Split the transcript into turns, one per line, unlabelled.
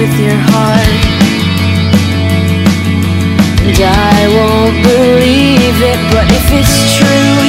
With your heart. And I won't believe it, but if it's true,